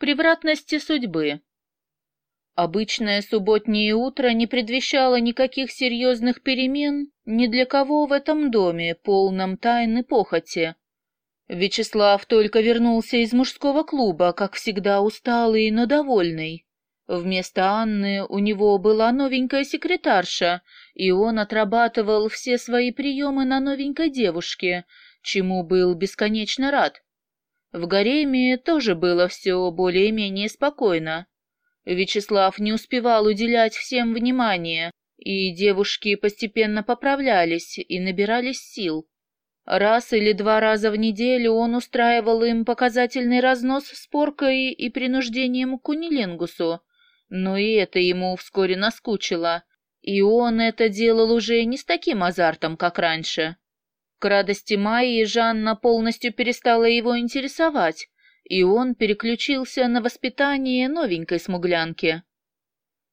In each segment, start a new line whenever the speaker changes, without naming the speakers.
превратности судьбы. Обычное субботнее утро не предвещало никаких серьезных перемен ни для кого в этом доме, полном тайны похоти. Вячеслав только вернулся из мужского клуба, как всегда усталый, но довольный. Вместо Анны у него была новенькая секретарша, и он отрабатывал все свои приемы на новенькой девушке, чему был бесконечно рад. В гареме тоже было все более-менее спокойно. Вячеслав не успевал уделять всем внимание, и девушки постепенно поправлялись и набирались сил. Раз или два раза в неделю он устраивал им показательный разнос с поркой и принуждением к кунилингусу, но и это ему вскоре наскучило, и он это делал уже не с таким азартом, как раньше. К радости Майи Жанна полностью перестала его интересовать, и он переключился на воспитание новенькой смуглянки.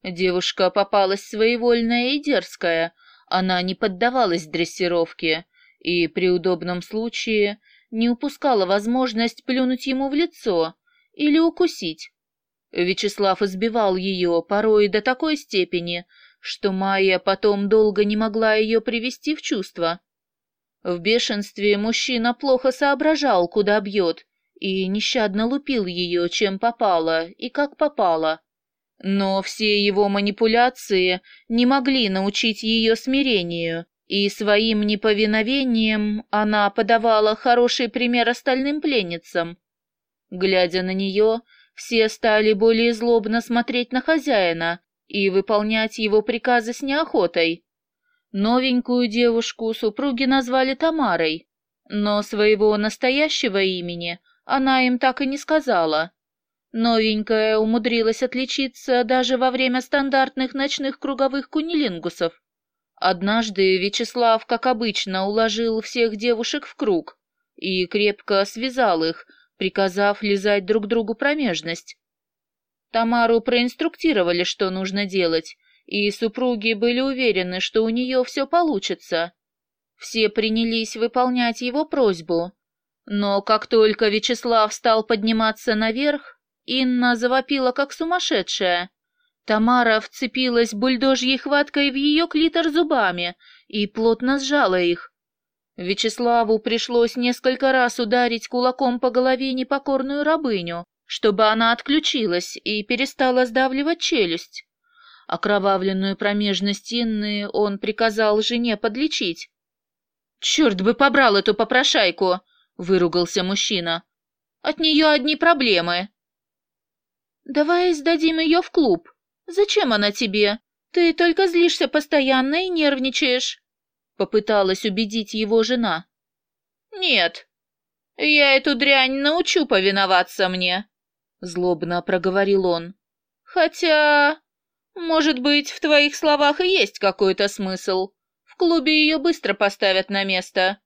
Девушка попалась своевольная и дерзкая, она не поддавалась дрессировке и при удобном случае не упускала возможность плюнуть ему в лицо или укусить. Вячеслав избивал ее порой до такой степени, что Майя потом долго не могла ее привести в чувство. В бешенстве мужчина плохо соображал, куда бьет, и нещадно лупил ее, чем попало и как попало. Но все его манипуляции не могли научить ее смирению, и своим неповиновением она подавала хороший пример остальным пленницам. Глядя на нее, все стали более злобно смотреть на хозяина и выполнять его приказы с неохотой. Новенькую девушку супруги назвали Тамарой, но своего настоящего имени она им так и не сказала. Новенькая умудрилась отличиться даже во время стандартных ночных круговых кунилингусов. Однажды Вячеслав, как обычно, уложил всех девушек в круг и крепко связал их, приказав лизать друг другу промежность. Тамару проинструктировали, что нужно делать, и супруги были уверены, что у нее все получится. Все принялись выполнять его просьбу. Но как только Вячеслав стал подниматься наверх, Инна завопила как сумасшедшая. Тамара вцепилась бульдожьей хваткой в ее клитор зубами и плотно сжала их. Вячеславу пришлось несколько раз ударить кулаком по голове непокорную рабыню, чтобы она отключилась и перестала сдавливать челюсть. Окровавленную промежность Инны он приказал жене подлечить. «Черт бы побрал эту попрошайку!» — выругался мужчина. «От нее одни проблемы». «Давай сдадим ее в клуб. Зачем она тебе? Ты только злишься постоянно и нервничаешь», — попыталась убедить его жена. «Нет, я эту дрянь научу повиноваться мне», — злобно проговорил он. «Хотя может быть, в твоих словах и есть какой-то смысл. В клубе ее быстро поставят на место.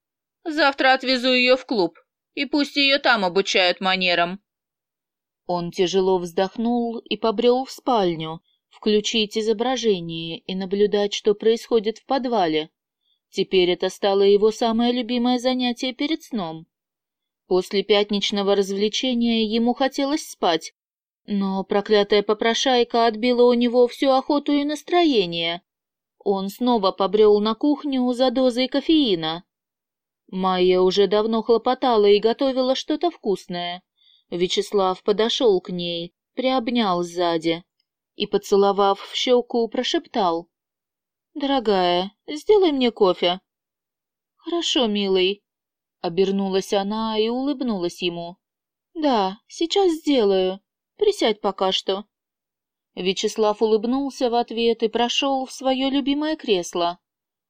Завтра отвезу ее в клуб, и пусть ее там обучают манерам». Он тяжело вздохнул и побрел в спальню, включить изображение и наблюдать, что происходит в подвале. Теперь это стало его самое любимое занятие перед сном. После пятничного развлечения ему хотелось спать, но проклятая попрошайка отбила у него всю охоту и настроение. Он снова побрел на кухню за дозой кофеина. Майя уже давно хлопотала и готовила что-то вкусное. Вячеслав подошел к ней, приобнял сзади и, поцеловав в щеку, прошептал. «Дорогая, сделай мне кофе». «Хорошо, милый», — обернулась она и улыбнулась ему. «Да, сейчас сделаю. Присядь пока что». Вячеслав улыбнулся в ответ и прошел в свое любимое кресло.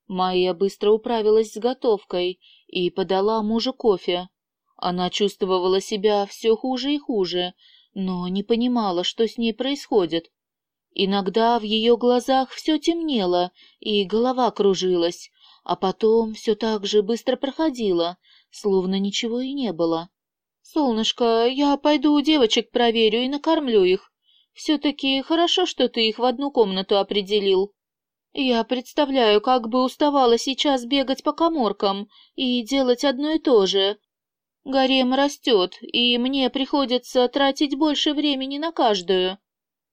Майя быстро управилась с готовкой и подала мужу кофе. Она чувствовала себя все хуже и хуже, но не понимала, что с ней происходит. Иногда в ее глазах все темнело, и голова кружилась, а потом все так же быстро проходило, словно ничего и не было. «Солнышко, я пойду у девочек проверю и накормлю их. Все-таки хорошо, что ты их в одну комнату определил. Я представляю, как бы уставала сейчас бегать по коморкам и делать одно и то же. Гарем растет, и мне приходится тратить больше времени на каждую.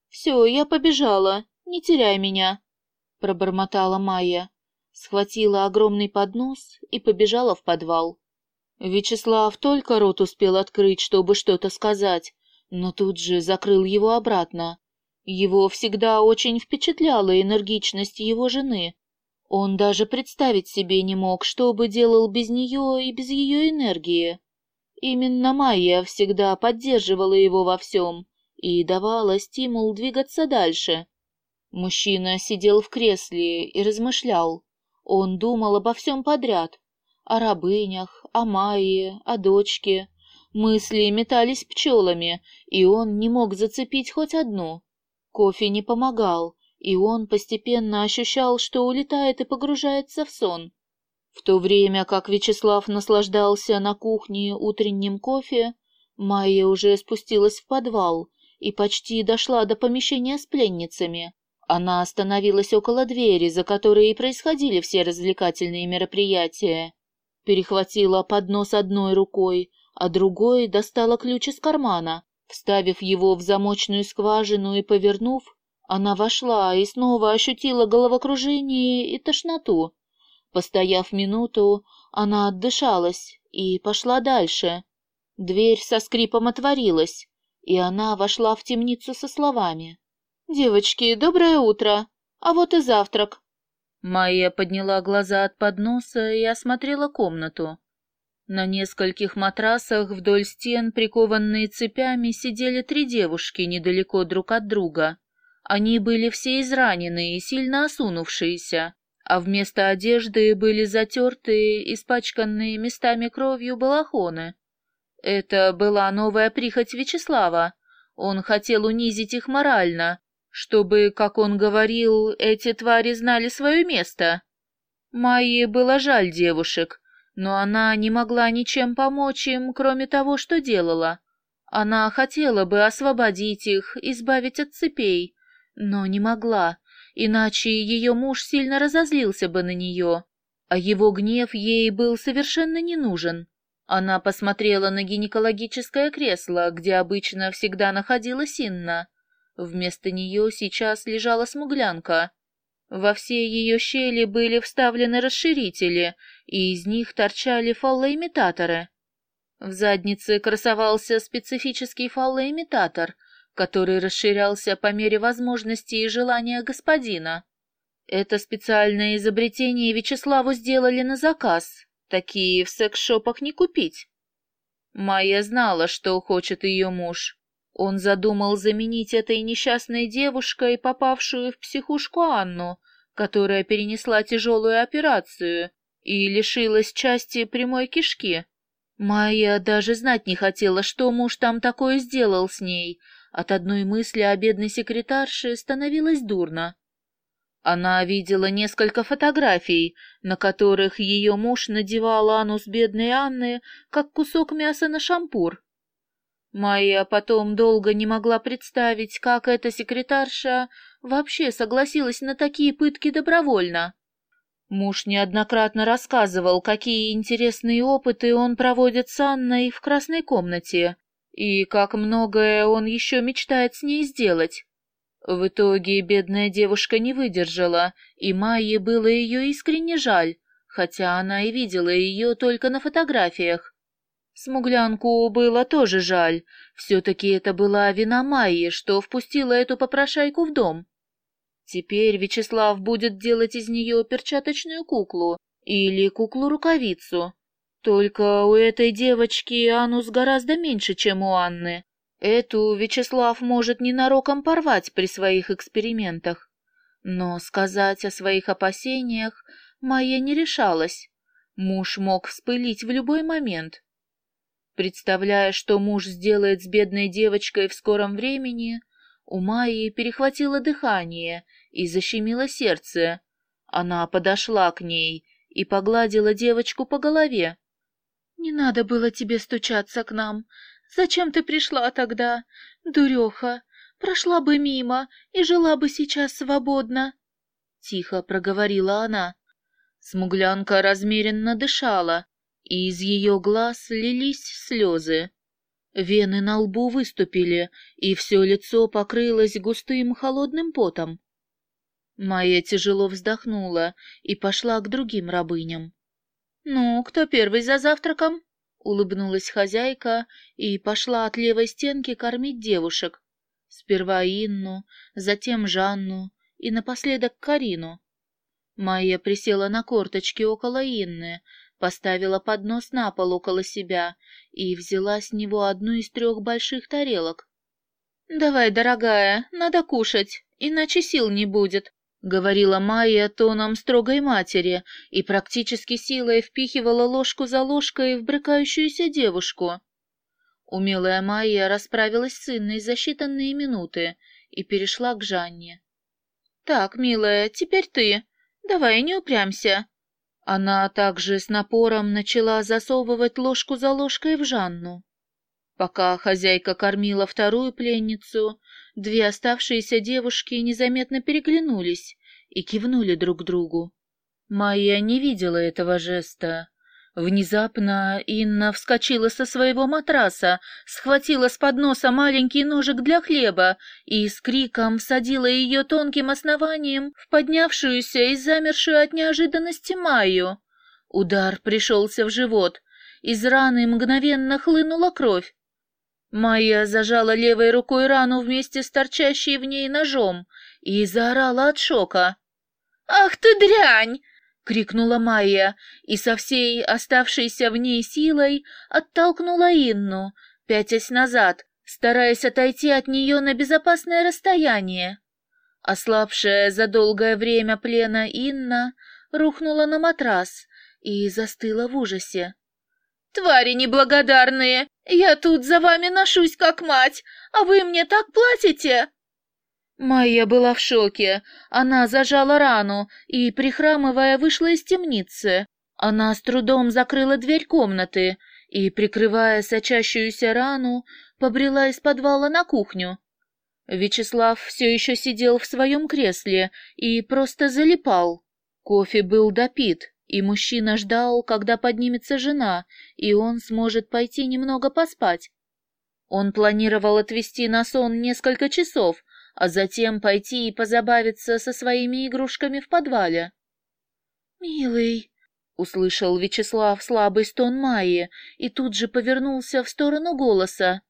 Все, я побежала, не теряй меня, пробормотала Майя, схватила огромный поднос и побежала в подвал. Вячеслав только рот успел открыть, чтобы что-то сказать, но тут же закрыл его обратно. Его всегда очень впечатляла энергичность его жены. Он даже представить себе не мог, что бы делал без нее и без ее энергии. Именно Майя всегда поддерживала его во всем и давала стимул двигаться дальше. Мужчина сидел в кресле и размышлял. Он думал обо всем подряд. О рабынях, о Майе, о дочке. Мысли метались пчелами, и он не мог зацепить хоть одну. Кофе не помогал, и он постепенно ощущал, что улетает и погружается в сон. В то время как Вячеслав наслаждался на кухне утренним кофе, Майя уже спустилась в подвал и почти дошла до помещения с пленницами. Она остановилась около двери, за которой и происходили все развлекательные мероприятия. Перехватила поднос одной рукой, а другой достала ключ из кармана. Вставив его в замочную скважину и повернув, она вошла и снова ощутила головокружение и тошноту. Постояв минуту, она отдышалась и пошла дальше. Дверь со скрипом отворилась, и она вошла в темницу со словами. «Девочки, доброе утро! А вот и завтрак!» Майя подняла глаза от подноса и осмотрела комнату. На нескольких матрасах вдоль стен, прикованные цепями, сидели три девушки недалеко друг от друга. Они были все израненные и сильно осунувшиеся, а вместо одежды были затертые, испачканные местами кровью балахоны. Это была новая прихоть Вячеслава. Он хотел унизить их морально, чтобы, как он говорил, эти твари знали свое место. Майе было жаль девушек, но она не могла ничем помочь им, кроме того, что делала. Она хотела бы освободить их, избавить от цепей, но не могла, иначе ее муж сильно разозлился бы на нее, а его гнев ей был совершенно не нужен. Она посмотрела на гинекологическое кресло, где обычно всегда находилась Инна. Вместо нее сейчас лежала смуглянка. Во все ее щели были вставлены расширители, и из них торчали фаллоимитаторы. В заднице красовался специфический фаллоимитатор — который расширялся по мере возможностей и желания господина. Это специальное изобретение Вячеславу сделали на заказ, такие в секс-шопах не купить. Майя знала, что хочет ее муж. Он задумал заменить этой несчастной девушкой, попавшую в психушку Анну, которая перенесла тяжелую операцию и лишилась части прямой кишки. Майя даже знать не хотела, что муж там такое сделал с ней, от одной мысли о бедной секретарше становилось дурно. Она видела несколько фотографий, на которых ее муж надевал анус бедной Анны, как кусок мяса на шампур. Майя потом долго не могла представить, как эта секретарша вообще согласилась на такие пытки добровольно. Муж неоднократно рассказывал, какие интересные опыты он проводит с Анной в красной комнате, и как многое он еще мечтает с ней сделать. В итоге бедная девушка не выдержала, и Майе было ее искренне жаль, хотя она и видела ее только на фотографиях. Смуглянку было тоже жаль, все-таки это была вина Майи, что впустила эту попрошайку в дом. Теперь Вячеслав будет делать из нее перчаточную куклу или куклу-рукавицу, только у этой девочки анус гораздо меньше, чем у Анны. Эту Вячеслав может ненароком порвать при своих экспериментах. Но сказать о своих опасениях Майя не решалась. Муж мог вспылить в любой момент. Представляя, что муж сделает с бедной девочкой в скором времени, у Майи перехватило дыхание и защемило сердце. Она подошла к ней и погладила девочку по голове. «Не надо было тебе стучаться к нам. Зачем ты пришла тогда? Дуреха, прошла бы мимо и жила бы сейчас свободно!» Тихо проговорила она. Смуглянка размеренно дышала, и из ее глаз лились слезы. Вены на лбу выступили, и все лицо покрылось густым холодным потом. Майя тяжело вздохнула и пошла к другим рабыням. «Ну, кто первый за завтраком?» — улыбнулась хозяйка и пошла от левой стенки кормить девушек. Сперва Инну, затем Жанну и напоследок Карину. Майя присела на корточки около Инны, поставила поднос на пол около себя и взяла с него одну из трех больших тарелок. «Давай, дорогая, надо кушать, иначе сил не будет», — говорила Майя тоном строгой матери и практически силой впихивала ложку за ложкой в брыкающуюся девушку. Умелая Майя расправилась с Инной за считанные минуты и перешла к Жанне. «Так, милая, теперь ты. Давай, не упрямься. Она также с напором начала засовывать ложку за ложкой в Жанну. Пока хозяйка кормила вторую пленницу, две оставшиеся девушки незаметно переглянулись и кивнули друг другу. Майя не видела этого жеста, Внезапно Инна вскочила со своего матраса, схватила с подноса маленький ножик для хлеба и с криком всадила ее тонким основанием в поднявшуюся и замершую от неожиданности Майю. Удар пришелся в живот. Из раны мгновенно хлынула кровь. Майя зажала левой рукой рану вместе с торчащей в ней ножом и заорала от шока. «Ах ты дрянь! Крикнула Майя и со всей оставшейся в ней силой оттолкнула Инну, пятясь назад, стараясь отойти от нее на безопасное расстояние. Ослабшая за долгое время плена Инна рухнула на матрас и застыла в ужасе. «Твари неблагодарные! Я тут за вами ношусь, как мать, а вы мне так платите!» Майя была в шоке. Она зажала рану и, прихрамывая, вышла из темницы. Она с трудом закрыла дверь комнаты и, прикрывая сочащуюся рану, побрела из подвала на кухню. Вячеслав все еще сидел в своем кресле и просто залипал. Кофе был допит, и мужчина ждал, когда поднимется жена, и он сможет пойти немного поспать. Он планировал отвести на сон несколько часов, а затем пойти и позабавиться со своими игрушками в подвале. «Милый», — услышал Вячеслав слабый стон Майи и тут же повернулся в сторону голоса.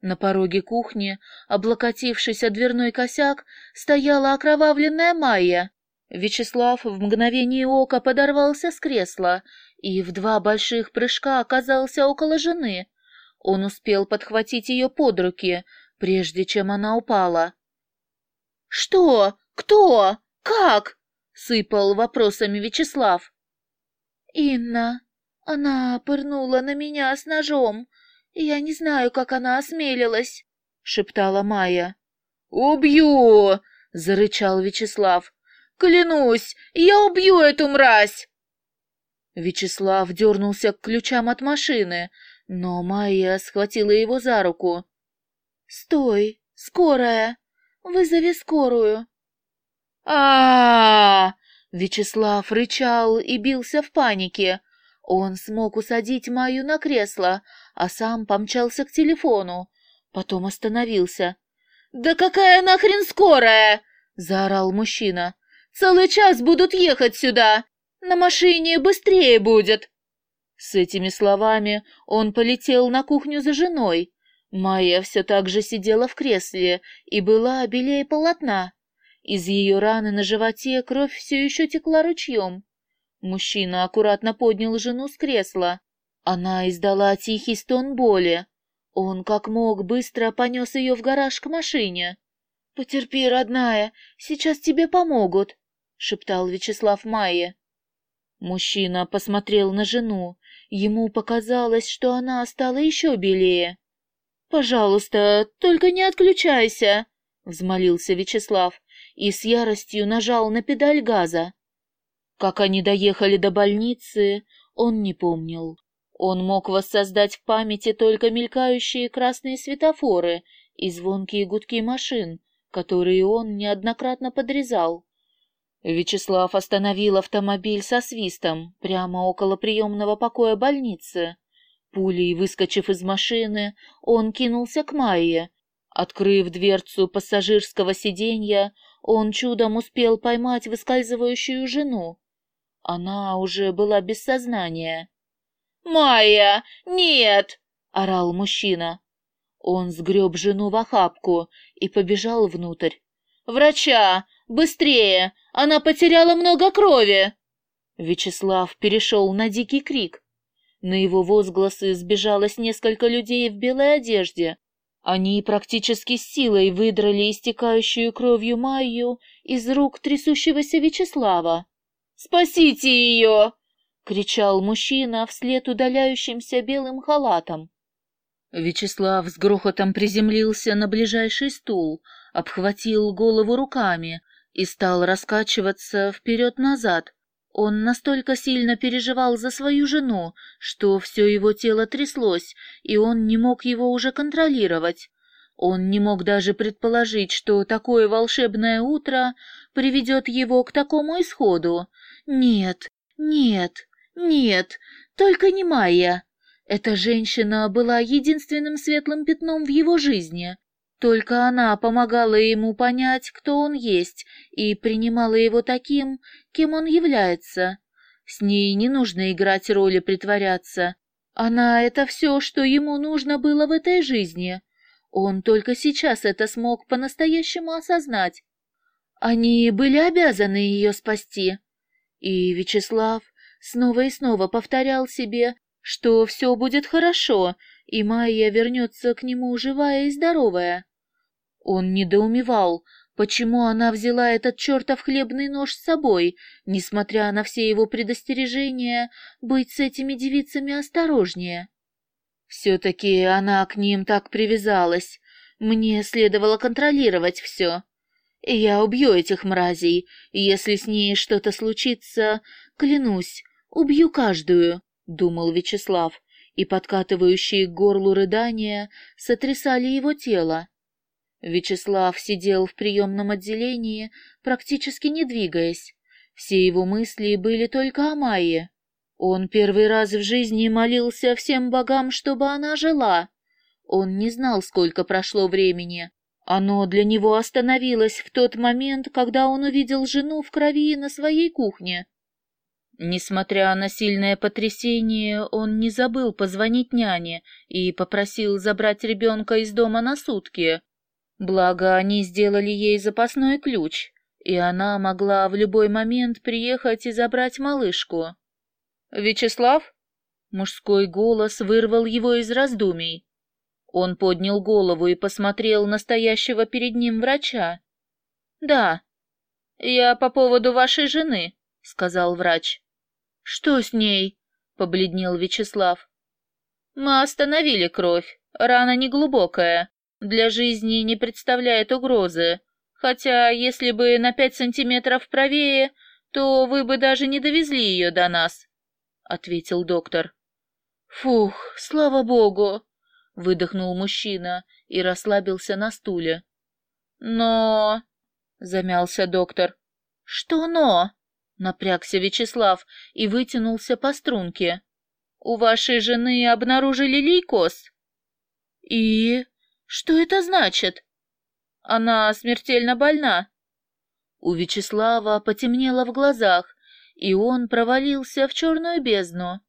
На пороге кухни, облокотившись о дверной косяк, стояла окровавленная Майя. Вячеслав в мгновение ока подорвался с кресла и в два больших прыжка оказался около жены. Он успел подхватить ее под руки, прежде чем она упала. «Что? Кто? Как?» — сыпал вопросами Вячеслав. «Инна. Она пырнула на меня с ножом. Я не знаю, как она осмелилась», — шептала Майя. «Убью!» — зарычал Вячеслав. «Клянусь, я убью эту мразь!» Вячеслав дернулся к ключам от машины, но Майя схватила его за руку. «Стой, скорая!» Вызови скорую. А, Вячеслав рычал и бился в панике. Он смог усадить Майю на кресло, а сам помчался к телефону. Потом остановился. «Да какая нахрен скорая?» — заорал мужчина. «Целый час будут ехать сюда! На машине быстрее будет!» С этими словами он полетел на кухню за женой, Майя все так же сидела в кресле и была белее полотна. Из ее раны на животе кровь все еще текла ручьем. Мужчина аккуратно поднял жену с кресла. Она издала тихий стон боли. Он, как мог, быстро понес ее в гараж к машине. «Потерпи, родная, сейчас тебе помогут», — шептал Вячеслав Майе. Мужчина посмотрел на жену. Ему показалось, что она стала еще белее. «Пожалуйста, только не отключайся!» — взмолился Вячеслав и с яростью нажал на педаль газа. Как они доехали до больницы, он не помнил. Он мог воссоздать в памяти только мелькающие красные светофоры и звонкие гудки машин, которые он неоднократно подрезал. Вячеслав остановил автомобиль со свистом прямо около приемного покоя больницы. Пулей выскочив из машины, он кинулся к Майе. Открыв дверцу пассажирского сиденья, он чудом успел поймать выскальзывающую жену. Она уже была без сознания. «Майя, нет!» — орал мужчина. Он сгреб жену в охапку и побежал внутрь. «Врача! Быстрее! Она потеряла много крови!» Вячеслав перешел на дикий крик. На его возгласы сбежалось несколько людей в белой одежде. Они практически силой выдрали истекающую кровью Майю из рук трясущегося Вячеслава. «Спасите ее!» — кричал мужчина вслед удаляющимся белым халатом. Вячеслав с грохотом приземлился на ближайший стул, обхватил голову руками и стал раскачиваться вперед-назад. Он настолько сильно переживал за свою жену, что все его тело тряслось, и он не мог его уже контролировать. Он не мог даже предположить, что такое волшебное утро приведет его к такому исходу. Нет, нет, нет, только не Майя. Эта женщина была единственным светлым пятном в его жизни. Только она помогала ему понять, кто он есть, и принимала его таким, кем он является. С ней не нужно играть роль и притворяться. Она — это все, что ему нужно было в этой жизни. Он только сейчас это смог по-настоящему осознать. Они были обязаны ее спасти. И Вячеслав снова и снова повторял себе, что все будет хорошо, и Майя вернется к нему живая и здоровая. Он недоумевал, почему она взяла этот чертов хлебный нож с собой, несмотря на все его предостережения быть с этими девицами осторожнее. Все-таки она к ним так привязалась. Мне следовало контролировать все. Я убью этих мразей, если с ней что-то случится, клянусь, убью каждую. — думал Вячеслав, и подкатывающие к горлу рыдания сотрясали его тело. Вячеслав сидел в приемном отделении, практически не двигаясь. Все его мысли были только о Майе. Он первый раз в жизни молился всем богам, чтобы она жила. Он не знал, сколько прошло времени. Оно для него остановилось в тот момент, когда он увидел жену в крови на своей кухне. Несмотря на сильное потрясение, он не забыл позвонить няне и попросил забрать ребенка из дома на сутки. Благо, они сделали ей запасной ключ, и она могла в любой момент приехать и забрать малышку. «Вячеслав?» Мужской голос вырвал его из раздумий. Он поднял голову и посмотрел на стоящего перед ним врача. «Да, я по поводу вашей жены», — сказал врач. «Что с ней?» — побледнел Вячеслав. «Мы остановили кровь. Рана неглубокая. Для жизни не представляет угрозы. Хотя, если бы на пять сантиметров правее, то вы бы даже не довезли ее до нас», — ответил доктор. «Фух, слава богу!» — выдохнул мужчина и расслабился на стуле. «Но...» — замялся доктор. «Что «но»?» Напрягся Вячеслав и вытянулся по струнке. «У вашей жены обнаружили лейкоз?» «И? Что это значит?» «Она смертельно больна». У Вячеслава потемнело в глазах, и он провалился в черную бездну.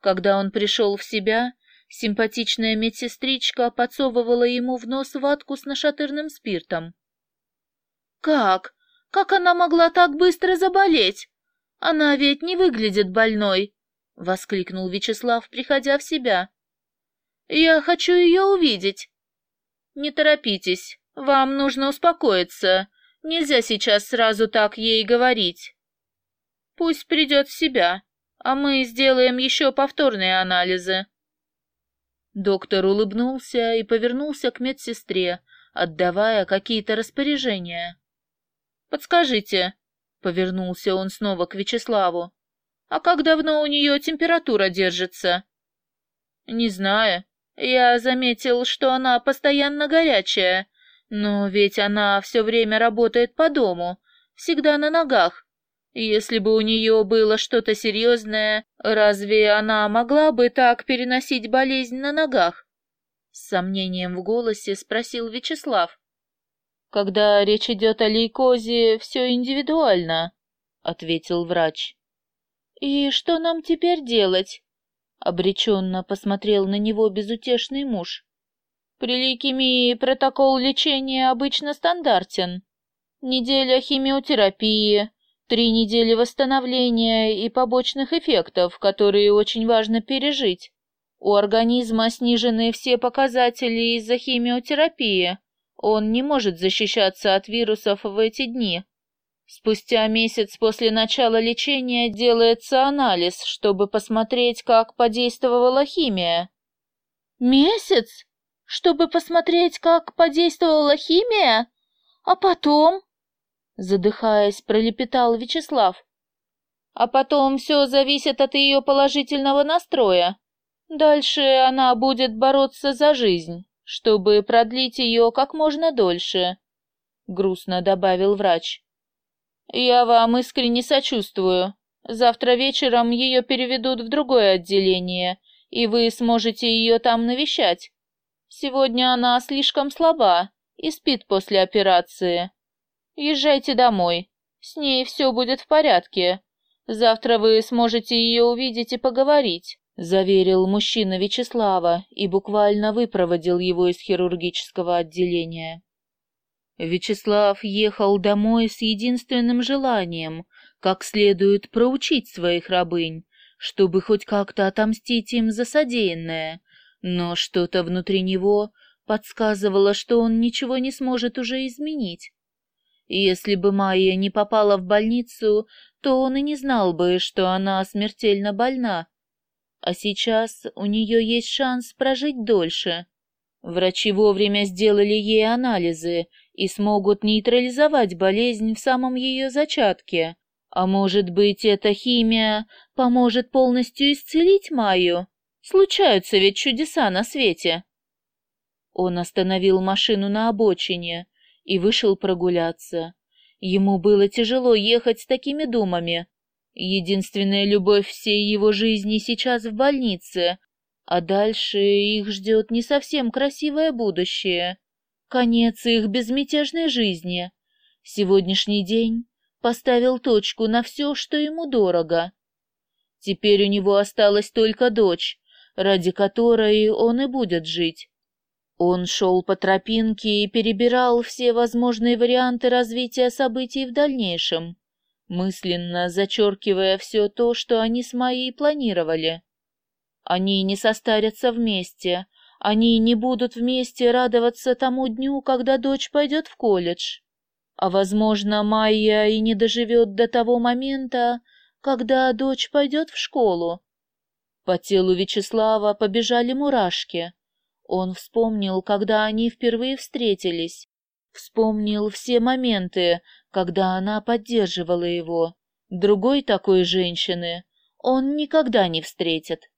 Когда он пришел в себя, симпатичная медсестричка подсовывала ему в нос ватку с нашатырным спиртом. «Как? Как она могла так быстро заболеть? Она ведь не выглядит больной!» — воскликнул Вячеслав, приходя в себя. «Я хочу ее увидеть!» «Не торопитесь, вам нужно успокоиться. Нельзя сейчас сразу так ей говорить. Пусть придет в себя, а мы сделаем еще повторные анализы». Доктор улыбнулся и повернулся к медсестре, отдавая какие-то распоряжения. Подскажите, повернулся он снова к Вячеславу. А как давно у нее температура держится? Не знаю. Я заметил, что она постоянно горячая, но ведь она все время работает по дому, всегда на ногах. Если бы у нее было что-то серьезное, разве она могла бы так переносить болезнь на ногах? С сомнением в голосе спросил Вячеслав. Когда речь идет о лейкозе, все индивидуально, ответил врач. И что нам теперь делать? Обреченно посмотрел на него безутешный муж. При лейкемии протокол лечения обычно стандартен. Неделя химиотерапии, Три недели восстановления и побочных эффектов, которые очень важно пережить. У организма снижены все показатели из-за химиотерапии. Он не может защищаться от вирусов в эти дни. Спустя месяц после начала лечения делается анализ, чтобы посмотреть, как подействовала химия. Месяц? Чтобы посмотреть, как подействовала химия? А потом? задыхаясь, пролепетал Вячеслав. А потом все зависит от ее положительного настроя. Дальше она будет бороться за жизнь, чтобы продлить ее как можно дольше, грустно добавил врач. Я вам искренне сочувствую. Завтра вечером ее переведут в другое отделение, и вы сможете ее там навещать. Сегодня она слишком слаба и спит после операции. Езжайте домой. С ней все будет в порядке. Завтра вы сможете ее увидеть и поговорить», — заверил мужчина Вячеслава и буквально выпроводил его из хирургического отделения. Вячеслав ехал домой с единственным желанием, как следует проучить своих рабынь, чтобы хоть как-то отомстить им за содеянное, но что-то внутри него подсказывало, что он ничего не сможет уже изменить. Если бы Майя не попала в больницу, то он и не знал бы, что она смертельно больна. А сейчас у нее есть шанс прожить дольше. Врачи вовремя сделали ей анализы и смогут нейтрализовать болезнь в самом ее зачатке. А может быть, эта химия поможет полностью исцелить Майю? Случаются ведь чудеса на свете. Он остановил машину на обочине и вышел прогуляться. Ему было тяжело ехать с такими думами. Единственная любовь всей его жизни сейчас в больнице, а дальше их ждет не совсем красивое будущее. Конец их безмятежной жизни. Сегодняшний день поставил точку на все, что ему дорого. Теперь у него осталась только дочь, ради которой он и будет жить. Он шел по тропинке и перебирал все возможные варианты развития событий в дальнейшем, мысленно зачеркивая все то, что они с Майей планировали. Они не состарятся вместе, они не будут вместе радоваться тому дню, когда дочь пойдет в колледж. А, возможно, Майя и не доживет до того момента, когда дочь пойдет в школу. По телу Вячеслава побежали мурашки. Он вспомнил, когда они впервые встретились, вспомнил все моменты, когда она поддерживала его. Другой такой женщины он никогда не встретит.